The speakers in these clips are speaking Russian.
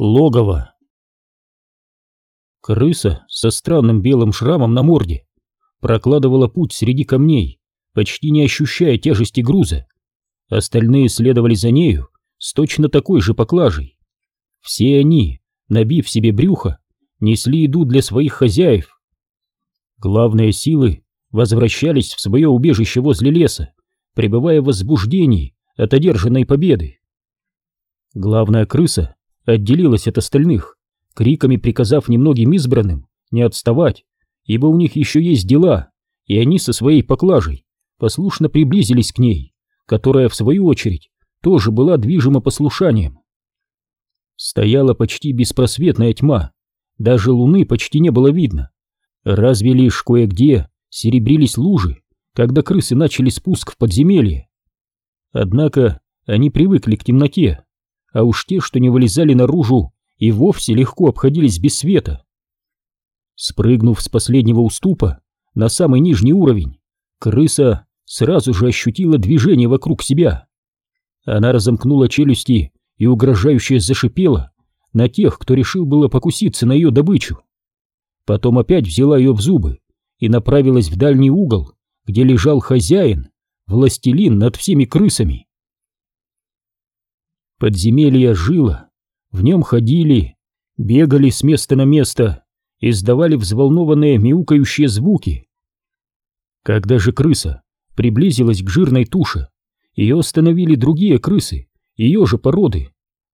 Логово. Крыса со странным белым шрамом на морде прокладывала путь среди камней, почти не ощущая тяжести груза. Остальные следовали за нею с точно такой же поклажей. Все они, набив себе брюхо, несли еду для своих хозяев. Главные силы возвращались в свое убежище возле леса, пребывая в возбуждении от одержанной победы. Главная крыса отделилась от остальных, криками приказав немногим избранным не отставать, ибо у них еще есть дела, и они со своей поклажей послушно приблизились к ней, которая, в свою очередь, тоже была движима послушанием. Стояла почти беспросветная тьма, даже луны почти не было видно, разве лишь кое-где серебрились лужи, когда крысы начали спуск в подземелье. Однако они привыкли к темноте, а уж те, что не вылезали наружу, и вовсе легко обходились без света. Спрыгнув с последнего уступа на самый нижний уровень, крыса сразу же ощутила движение вокруг себя. Она разомкнула челюсти и угрожающе зашипела на тех, кто решил было покуситься на ее добычу. Потом опять взяла ее в зубы и направилась в дальний угол, где лежал хозяин, властелин над всеми крысами. Подземелье жило, в нем ходили, бегали с места на место, издавали взволнованные мяукающие звуки. Когда же крыса приблизилась к жирной туше, ее остановили другие крысы, ее же породы,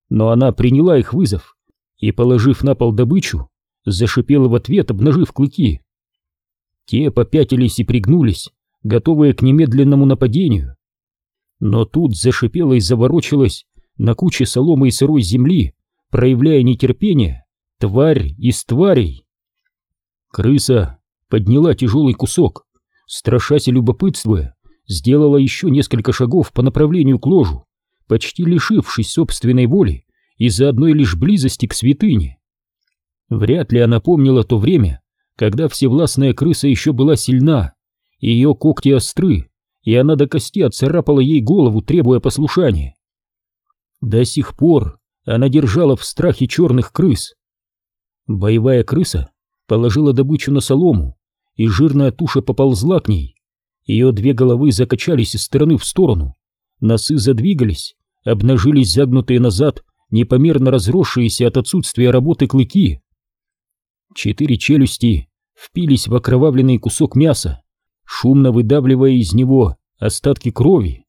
но она приняла их вызов и, положив на пол добычу, зашипела в ответ, обнажив клыки. Те попятились и пригнулись, готовые к немедленному нападению. Но тут зашипела и заворочилась на куче соломы и сырой земли, проявляя нетерпение, тварь из тварей. Крыса подняла тяжелый кусок, страшась и любопытствуя, сделала еще несколько шагов по направлению к ложу, почти лишившись собственной воли из-за одной лишь близости к святыне. Вряд ли она помнила то время, когда всевластная крыса еще была сильна, ее когти остры, и она до кости отцарапала ей голову, требуя послушания. До сих пор она держала в страхе черных крыс. Боевая крыса положила добычу на солому, и жирная туша поползла к ней. Ее две головы закачались из стороны в сторону, носы задвигались, обнажились загнутые назад, непомерно разросшиеся от отсутствия работы клыки. Четыре челюсти впились в окровавленный кусок мяса, шумно выдавливая из него остатки крови.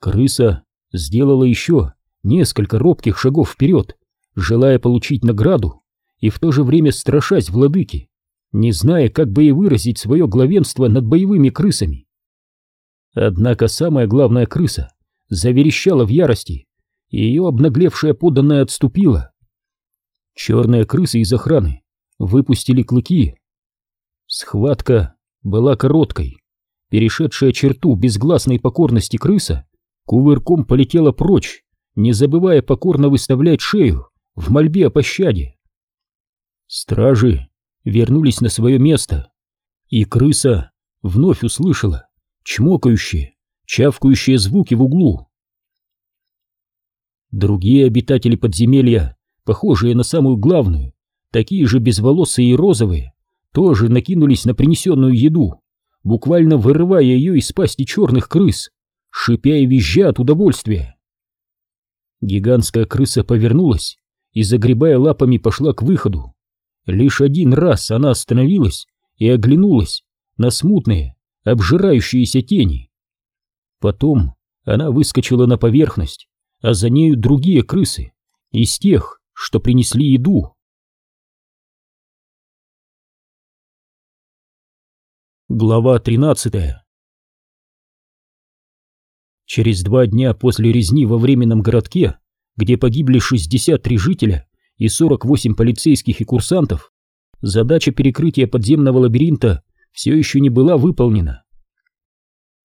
Крыса сделала еще несколько робких шагов вперед, желая получить награду и в то же время страшась владыки, не зная, как бы и выразить свое главенство над боевыми крысами. Однако самая главная крыса заверещала в ярости, и ее обнаглевшая подданная отступила. Черные крысы из охраны выпустили клыки. Схватка была короткой. Перешедшая черту безгласной покорности крыса кувырком полетела прочь, не забывая покорно выставлять шею в мольбе о пощаде. Стражи вернулись на свое место, и крыса вновь услышала чмокающие, чавкающие звуки в углу. Другие обитатели подземелья, похожие на самую главную, такие же безволосые и розовые, тоже накинулись на принесенную еду, буквально вырывая ее из пасти черных крыс шипя и визжа от удовольствия. Гигантская крыса повернулась и, загребая лапами, пошла к выходу. Лишь один раз она остановилась и оглянулась на смутные, обжирающиеся тени. Потом она выскочила на поверхность, а за нею другие крысы, из тех, что принесли еду. Глава тринадцатая Через два дня после резни во временном городке, где погибли 63 жителя и 48 полицейских и курсантов, задача перекрытия подземного лабиринта все еще не была выполнена.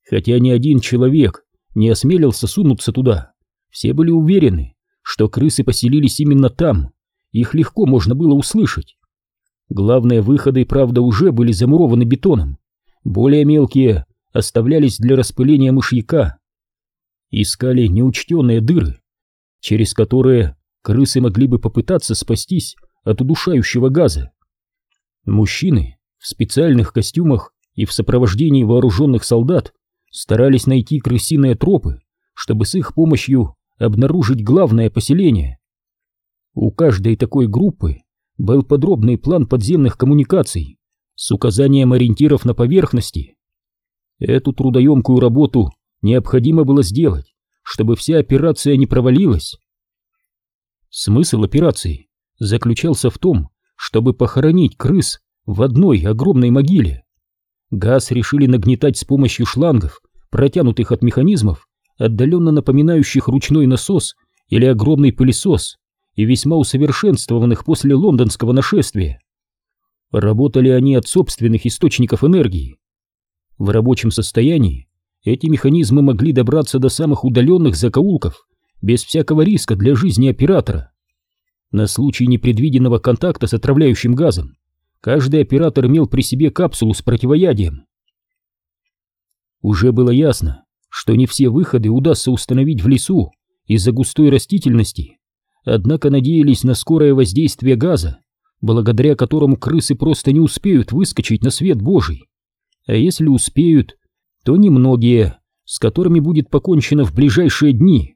Хотя ни один человек не осмелился сунуться туда, все были уверены, что крысы поселились именно там, их легко можно было услышать. Главные выходы, правда, уже были замурованы бетоном, более мелкие оставлялись для распыления мышьяка искали неучтенные дыры, через которые крысы могли бы попытаться спастись от удушающего газа. Мужчины в специальных костюмах и в сопровождении вооруженных солдат старались найти крысиные тропы, чтобы с их помощью обнаружить главное поселение. У каждой такой группы был подробный план подземных коммуникаций с указанием ориентиров на поверхности. Эту трудоемкую работу необходимо было сделать, чтобы вся операция не провалилась. Смысл операции заключался в том, чтобы похоронить крыс в одной огромной могиле. Газ решили нагнетать с помощью шлангов, протянутых от механизмов, отдаленно напоминающих ручной насос или огромный пылесос, и весьма усовершенствованных после лондонского нашествия. Работали они от собственных источников энергии. В рабочем состоянии эти механизмы могли добраться до самых удаленных закоулков без всякого риска для жизни оператора. На случай непредвиденного контакта с отравляющим газом каждый оператор имел при себе капсулу с противоядием. Уже было ясно, что не все выходы удастся установить в лесу из-за густой растительности, однако надеялись на скорое воздействие газа, благодаря которому крысы просто не успеют выскочить на свет Божий. А если успеют, то немногие, с которыми будет покончено в ближайшие дни.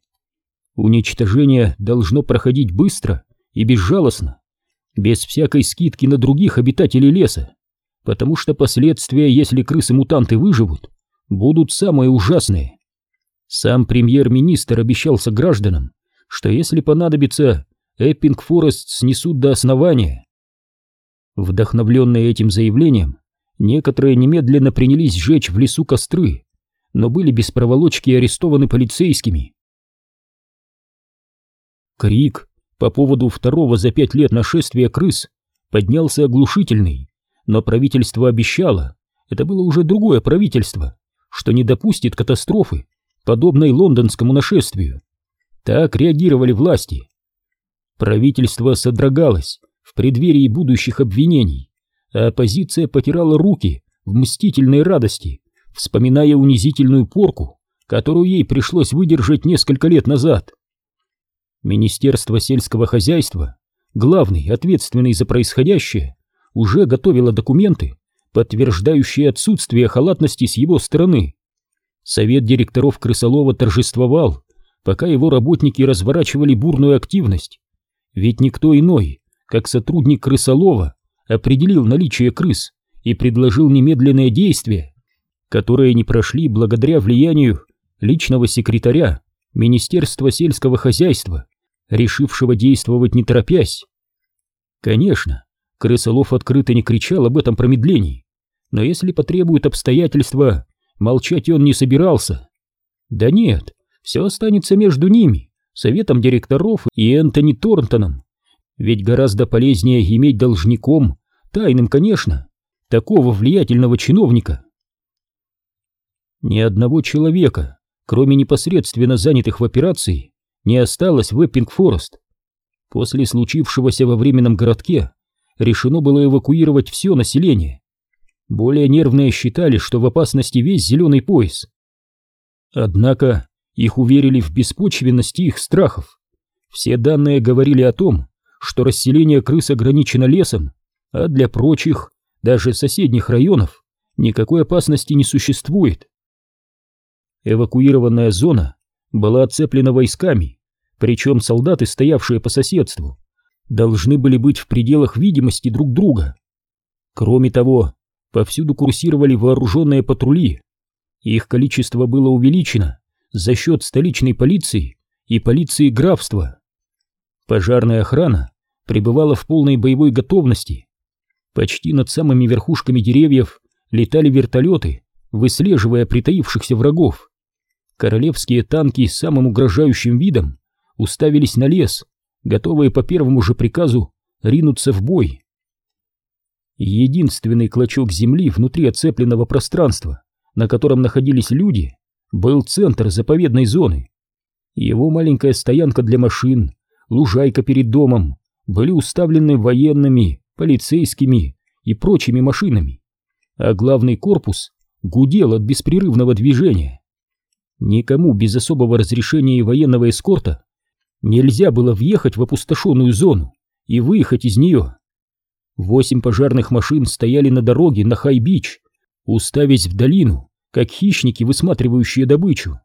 Уничтожение должно проходить быстро и безжалостно, без всякой скидки на других обитателей леса, потому что последствия, если крысы-мутанты выживут, будут самые ужасные. Сам премьер-министр обещался гражданам, что если понадобится, Эппинг Форест снесут до основания. Вдохновленные этим заявлением, некоторые немедленно принялись сжечь в лесу костры, но были без проволочки арестованы полицейскими. Крик по поводу второго за пять лет нашествия крыс поднялся оглушительный, но правительство обещало, это было уже другое правительство, что не допустит катастрофы, подобной лондонскому нашествию. Так реагировали власти. Правительство содрогалось в преддверии будущих обвинений, а оппозиция потирала руки в мстительной радости, вспоминая унизительную порку, которую ей пришлось выдержать несколько лет назад. Министерство сельского хозяйства, главный, ответственный за происходящее, уже готовило документы, подтверждающие отсутствие халатности с его стороны. Совет директоров Крысолова торжествовал, пока его работники разворачивали бурную активность. Ведь никто иной, как сотрудник Крысолова, определил наличие крыс и предложил немедленные действия, которые не прошли благодаря влиянию личного секретаря Министерства сельского хозяйства, решившего действовать не торопясь. Конечно, Крысолов открыто не кричал об этом промедлении, но если потребуют обстоятельства, молчать он не собирался. Да нет, все останется между ними, советом директоров и Энтони Торнтоном. Ведь гораздо полезнее иметь должником, тайным, конечно, такого влиятельного чиновника. Ни одного человека, кроме непосредственно занятых в операции, не осталось в Эппинг-Форест. После случившегося во временном городке решено было эвакуировать все население. Более нервные считали, что в опасности весь зеленый пояс. Однако их уверили в беспочвенности их страхов. Все данные говорили о том, что расселение крыс ограничено лесом, а для прочих, даже соседних районов, никакой опасности не существует. Эвакуированная зона была оцеплена войсками, причем солдаты, стоявшие по соседству, должны были быть в пределах видимости друг друга. Кроме того, повсюду курсировали вооруженные патрули. Их количество было увеличено за счет столичной полиции и полиции графства. Пожарная охрана пребывала в полной боевой готовности. Почти над самыми верхушками деревьев летали вертолеты, выслеживая притаившихся врагов. Королевские танки с самым угрожающим видом уставились на лес, готовые по первому же приказу ринуться в бой. Единственный клочок земли внутри оцепленного пространства, на котором находились люди, был центр заповедной зоны. Его маленькая стоянка для машин, лужайка перед домом были уставлены военными, полицейскими и прочими машинами, а главный корпус гудел от беспрерывного движения. Никому без особого разрешения военного эскорта Нельзя было въехать в опустошенную зону и выехать из нее. Восемь пожарных машин стояли на дороге на Хай-Бич, уставясь в долину, как хищники, высматривающие добычу.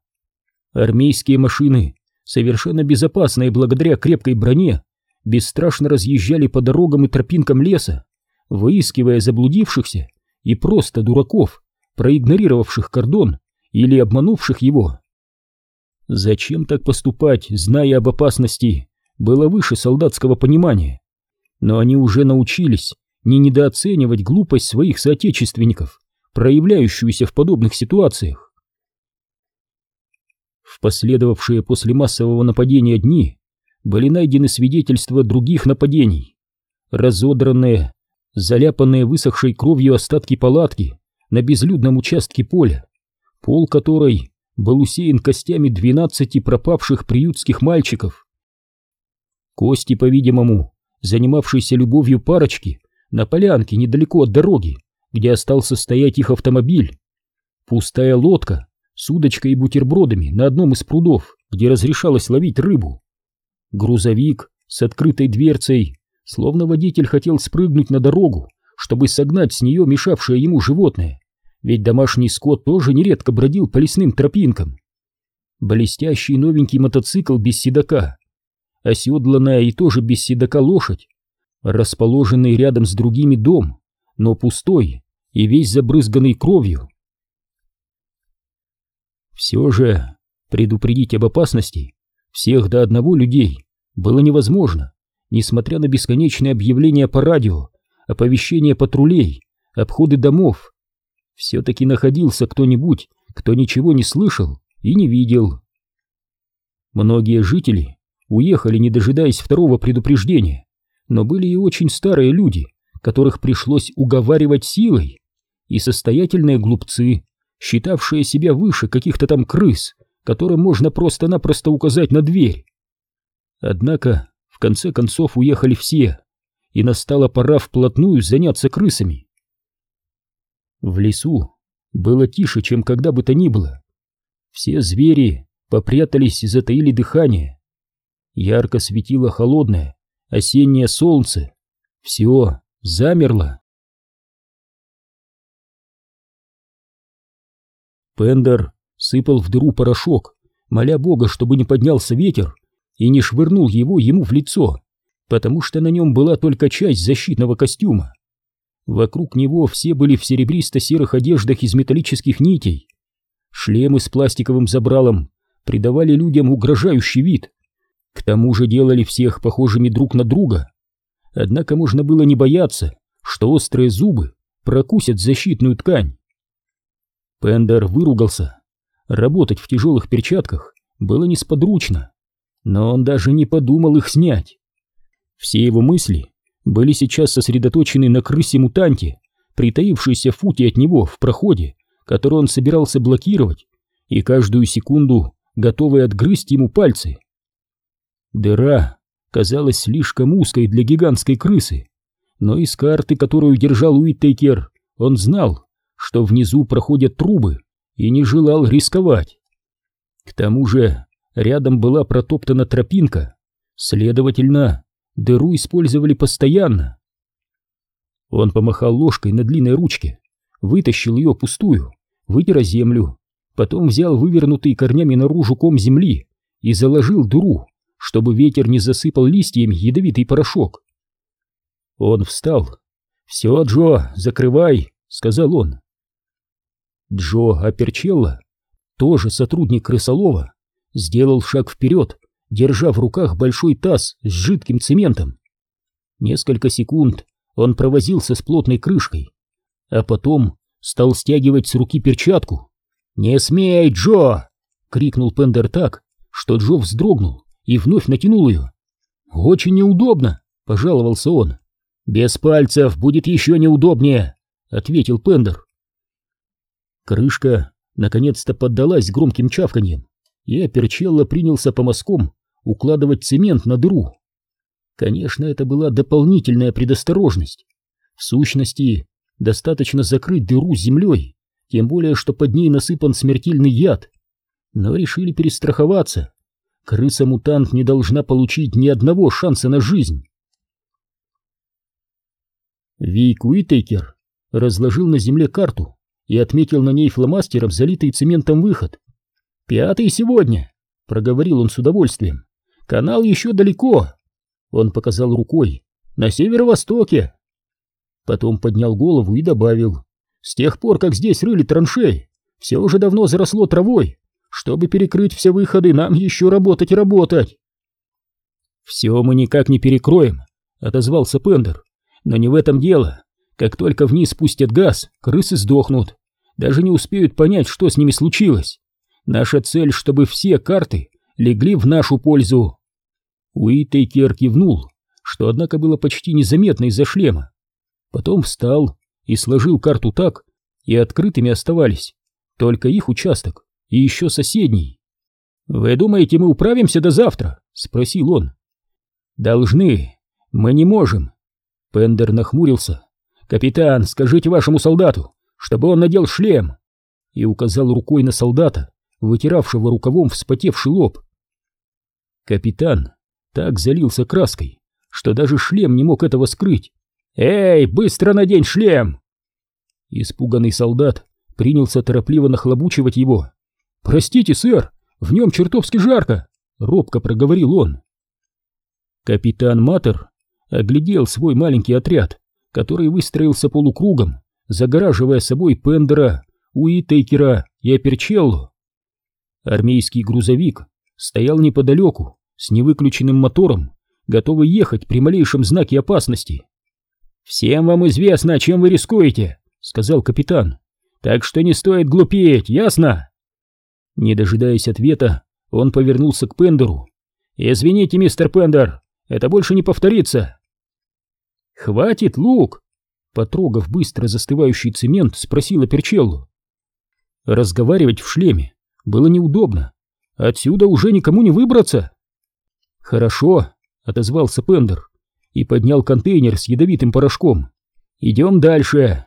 Армейские машины, совершенно безопасные благодаря крепкой броне, бесстрашно разъезжали по дорогам и тропинкам леса, выискивая заблудившихся и просто дураков, проигнорировавших кордон или обманувших его. Зачем так поступать, зная об опасности, было выше солдатского понимания. Но они уже научились не недооценивать глупость своих соотечественников, проявляющуюся в подобных ситуациях. В последовавшие после массового нападения дни были найдены свидетельства других нападений. Разодранные, заляпанные высохшей кровью остатки палатки на безлюдном участке поля, пол которой был усеян костями двенадцати пропавших приютских мальчиков. Кости, по-видимому, занимавшиеся любовью парочки, на полянке недалеко от дороги, где остался стоять их автомобиль. Пустая лодка с удочкой и бутербродами на одном из прудов, где разрешалось ловить рыбу. Грузовик с открытой дверцей, словно водитель хотел спрыгнуть на дорогу, чтобы согнать с нее мешавшее ему животное, ведь домашний скот тоже нередко бродил по лесным тропинкам. Блестящий новенький мотоцикл без седока, оседланная и тоже без седока лошадь, расположенный рядом с другими дом, но пустой и весь забрызганный кровью. Все же предупредить об опасности всех до одного людей было невозможно, несмотря на бесконечные объявления по радио, оповещения патрулей, обходы домов. Все-таки находился кто-нибудь, кто ничего не слышал и не видел. Многие жители уехали, не дожидаясь второго предупреждения, но были и очень старые люди, которых пришлось уговаривать силой, и состоятельные глупцы, считавшие себя выше каких-то там крыс, которым можно просто-напросто указать на дверь. Однако, в конце концов, уехали все, и настала пора вплотную заняться крысами. В лесу было тише, чем когда бы то ни было. Все звери попрятались и затаили дыхание. Ярко светило холодное осеннее солнце. Все замерло. Пендер сыпал в дыру порошок, моля Бога, чтобы не поднялся ветер и не швырнул его ему в лицо, потому что на нем была только часть защитного костюма. Вокруг него все были в серебристо-серых одеждах из металлических нитей. Шлемы с пластиковым забралом придавали людям угрожающий вид. К тому же делали всех похожими друг на друга. Однако можно было не бояться, что острые зубы прокусят защитную ткань. Пендер выругался. Работать в тяжелых перчатках было несподручно, но он даже не подумал их снять. Все его мысли были сейчас сосредоточены на крысе-мутанте, притаившейся в футе от него в проходе, который он собирался блокировать, и каждую секунду готовый отгрызть ему пальцы. Дыра казалась слишком узкой для гигантской крысы, но из карты, которую держал Уиттейкер, он знал, что внизу проходят трубы, и не желал рисковать. К тому же рядом была протоптана тропинка, следовательно, дыру использовали постоянно. Он помахал ложкой на длинной ручке, вытащил ее пустую, вытер землю, потом взял вывернутый корнями наружу ком земли и заложил дыру, чтобы ветер не засыпал листьями ядовитый порошок. Он встал. «Все, Джо, закрывай», — сказал он. Джо Аперчелло, тоже сотрудник крысолова, сделал шаг вперед, держа в руках большой таз с жидким цементом. Несколько секунд он провозился с плотной крышкой, а потом стал стягивать с руки перчатку. «Не смей, Джо!» — крикнул Пендер так, что Джо вздрогнул и вновь натянул ее. «Очень неудобно», — пожаловался он. «Без пальцев будет еще неудобнее», — ответил Пендер. Крышка наконец-то поддалась громким чавканьем, и Аперчелло принялся по мазкам укладывать цемент на дыру. Конечно, это была дополнительная предосторожность. В сущности, достаточно закрыть дыру землей, тем более, что под ней насыпан смертельный яд. Но решили перестраховаться крыса-мутант не должна получить ни одного шанса на жизнь. Вик Уитейкер разложил на земле карту и отметил на ней фломастером залитый цементом выход. «Пятый сегодня», — проговорил он с удовольствием. «Канал еще далеко». Он показал рукой. «На северо-востоке». Потом поднял голову и добавил. «С тех пор, как здесь рыли траншеи, все уже давно заросло травой. Чтобы перекрыть все выходы, нам еще работать и работать». «Все мы никак не перекроем», — отозвался Пендер. «Но не в этом дело. Как только вниз спустят газ, крысы сдохнут. Даже не успеют понять, что с ними случилось. Наша цель, чтобы все карты легли в нашу пользу. Уитейкер кивнул, что однако было почти незаметно из-за шлема. Потом встал и сложил карту так, и открытыми оставались только их участок и еще соседний. «Вы думаете, мы управимся до завтра?» — спросил он. «Должны. Мы не можем». Пендер нахмурился. «Капитан, скажите вашему солдату, чтобы он надел шлем!» И указал рукой на солдата, вытиравшего рукавом вспотевший лоб. Капитан так залился краской, что даже шлем не мог этого скрыть. «Эй, быстро надень шлем!» Испуганный солдат принялся торопливо нахлобучивать его. «Простите, сэр, в нем чертовски жарко!» — робко проговорил он. Капитан Матер оглядел свой маленький отряд, который выстроился полукругом, загораживая собой Пендера, Уитейкера и Аперчелло. Армейский грузовик стоял неподалеку, с невыключенным мотором, готовый ехать при малейшем знаке опасности. «Всем вам известно, чем вы рискуете», — сказал капитан. «Так что не стоит глупеть, ясно?» Не дожидаясь ответа, он повернулся к Пендеру. «Извините, мистер Пендер, это больше не повторится». «Хватит, Лук!» Потрогав быстро застывающий цемент, спросила Перчеллу. Разговаривать в шлеме было неудобно. Отсюда уже никому не выбраться. Хорошо, отозвался Пендер и поднял контейнер с ядовитым порошком. Идем дальше.